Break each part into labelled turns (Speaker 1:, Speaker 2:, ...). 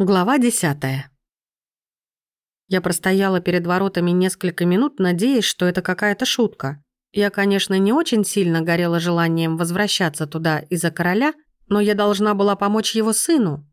Speaker 1: Глава десятая. Я простояла перед воротами несколько минут, надеясь, что это какая-то шутка. Я, конечно, не очень сильно горела желанием возвращаться туда из-за короля, но я должна была помочь его сыну.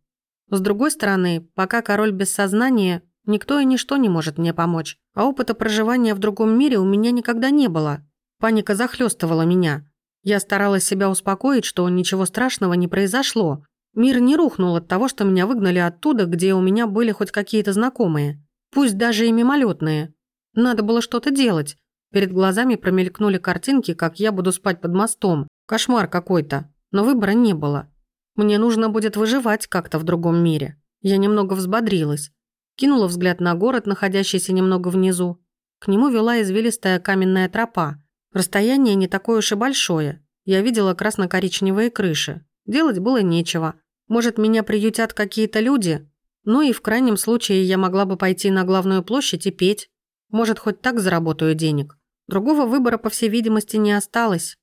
Speaker 1: С другой стороны, пока король без сознания, никто и ничто не может мне помочь, а опыта проживания в другом мире у меня никогда не было. Паника захлестывала меня. Я старалась себя успокоить, что ничего страшного не произошло, Мир не рухнул от того, что меня выгнали оттуда, где у меня были хоть какие-то знакомые. Пусть даже и мимолетные. Надо было что-то делать. Перед глазами промелькнули картинки, как я буду спать под мостом. Кошмар какой-то. Но выбора не было. Мне нужно будет выживать как-то в другом мире. Я немного взбодрилась. Кинула взгляд на город, находящийся немного внизу. К нему вела извилистая каменная тропа. Расстояние не такое уж и большое. Я видела красно-коричневые крыши. Делать было нечего. Может, меня приютят какие-то люди? Ну и в крайнем случае я могла бы пойти на главную площадь и петь. Может, хоть так заработаю денег. Другого выбора, по всей видимости, не осталось.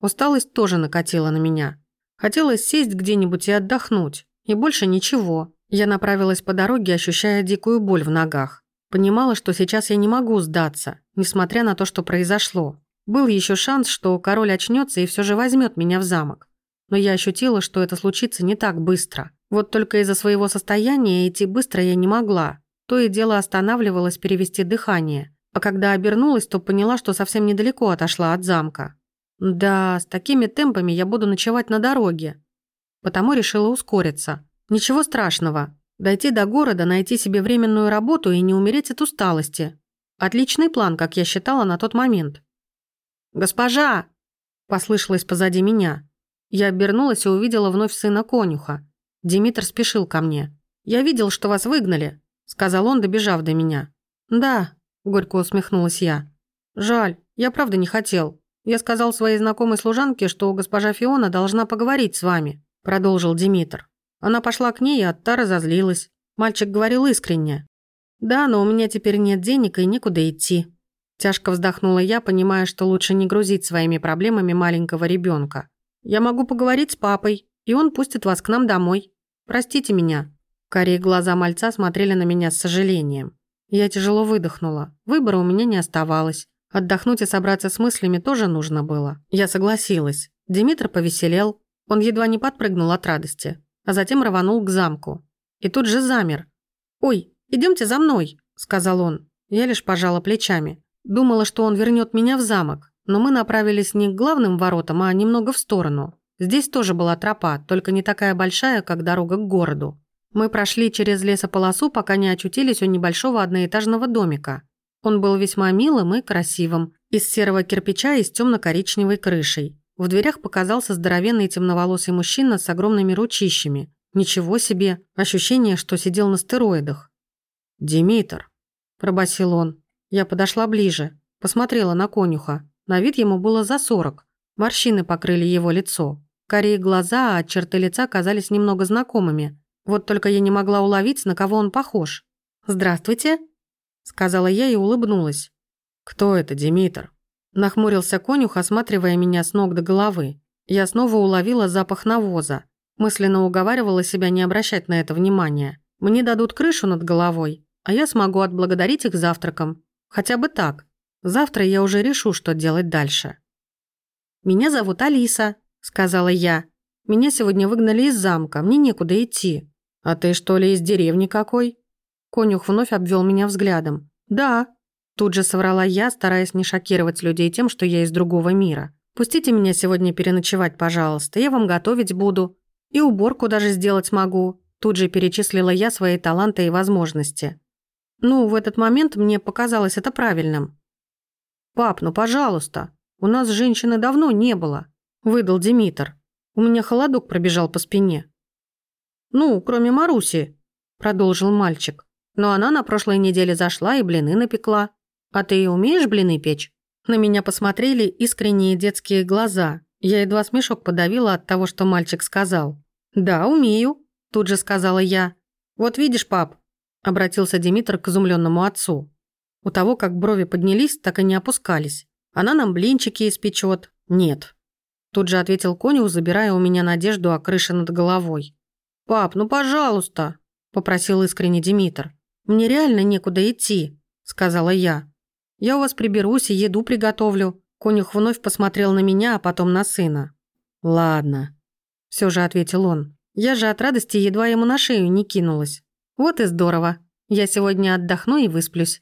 Speaker 1: Усталость тоже накатила на меня. Хотелось сесть где-нибудь и отдохнуть. И больше ничего. Я направилась по дороге, ощущая дикую боль в ногах. Понимала, что сейчас я не могу сдаться, несмотря на то, что произошло. Был еще шанс, что король очнется и все же возьмет меня в замок но я ощутила, что это случится не так быстро. Вот только из-за своего состояния идти быстро я не могла. То и дело останавливалась перевести дыхание. А когда обернулась, то поняла, что совсем недалеко отошла от замка. Да, с такими темпами я буду ночевать на дороге. Потому решила ускориться. Ничего страшного. Дойти до города, найти себе временную работу и не умереть от усталости. Отличный план, как я считала на тот момент. «Госпожа!» – послышалось позади меня. Я обернулась и увидела вновь сына конюха. Димитр спешил ко мне. «Я видел, что вас выгнали», — сказал он, добежав до меня. «Да», — горько усмехнулась я. «Жаль, я правда не хотел. Я сказал своей знакомой служанке, что госпожа Фиона должна поговорить с вами», — продолжил Димитр. Она пошла к ней, и от та разозлилась. Мальчик говорил искренне. «Да, но у меня теперь нет денег и некуда идти». Тяжко вздохнула я, понимая, что лучше не грузить своими проблемами маленького ребенка. Я могу поговорить с папой, и он пустит вас к нам домой. Простите меня». Карие глаза мальца смотрели на меня с сожалением. Я тяжело выдохнула. Выбора у меня не оставалось. Отдохнуть и собраться с мыслями тоже нужно было. Я согласилась. Димитр повеселел. Он едва не подпрыгнул от радости, а затем рванул к замку. И тут же замер. «Ой, идемте за мной», — сказал он. Я лишь пожала плечами. Думала, что он вернет меня в замок, но мы направились не к главным воротам, а немного в сторону. Здесь тоже была тропа, только не такая большая, как дорога к городу. Мы прошли через лесополосу, пока не очутились у небольшого одноэтажного домика. Он был весьма милым и красивым, из серого кирпича и с темно-коричневой крышей. В дверях показался здоровенный темноволосый мужчина с огромными ручищами. Ничего себе, ощущение, что сидел на стероидах. «Димитр», – пробасил он. Я подошла ближе, посмотрела на конюха. На вид ему было за сорок. Морщины покрыли его лицо. Корее глаза, а черты лица казались немного знакомыми. Вот только я не могла уловить, на кого он похож. «Здравствуйте», — сказала я и улыбнулась. «Кто это, Димитр?» Нахмурился конюх, осматривая меня с ног до головы. Я снова уловила запах навоза. Мысленно уговаривала себя не обращать на это внимания. Мне дадут крышу над головой, а я смогу отблагодарить их завтраком. Хотя бы так. Завтра я уже решу, что делать дальше. «Меня зовут Алиса», — сказала я. «Меня сегодня выгнали из замка, мне некуда идти». «А ты что ли из деревни какой?» Конюх вновь обвел меня взглядом. «Да», — тут же соврала я, стараясь не шокировать людей тем, что я из другого мира. «Пустите меня сегодня переночевать, пожалуйста, я вам готовить буду. И уборку даже сделать могу». Тут же перечислила я свои таланты и возможности. Ну, в этот момент мне показалось это правильным. «Пап, ну пожалуйста, у нас женщины давно не было», – выдал Димитр. У меня холодок пробежал по спине. «Ну, кроме Маруси», – продолжил мальчик. «Но она на прошлой неделе зашла и блины напекла. А ты умеешь блины печь?» На меня посмотрели искренние детские глаза. Я едва смешок подавила от того, что мальчик сказал. «Да, умею», – тут же сказала я. «Вот видишь, пап», – обратился Димитр к изумленному отцу. У того, как брови поднялись, так и не опускались. Она нам блинчики испечет. Нет. Тут же ответил конюх, забирая у меня надежду о крыше над головой. «Пап, ну пожалуйста!» – попросил искренне Димитр. «Мне реально некуда идти», – сказала я. «Я у вас приберусь и еду приготовлю». Конюх вновь посмотрел на меня, а потом на сына. «Ладно», – все же ответил он. Я же от радости едва ему на шею не кинулась. «Вот и здорово. Я сегодня отдохну и высплюсь».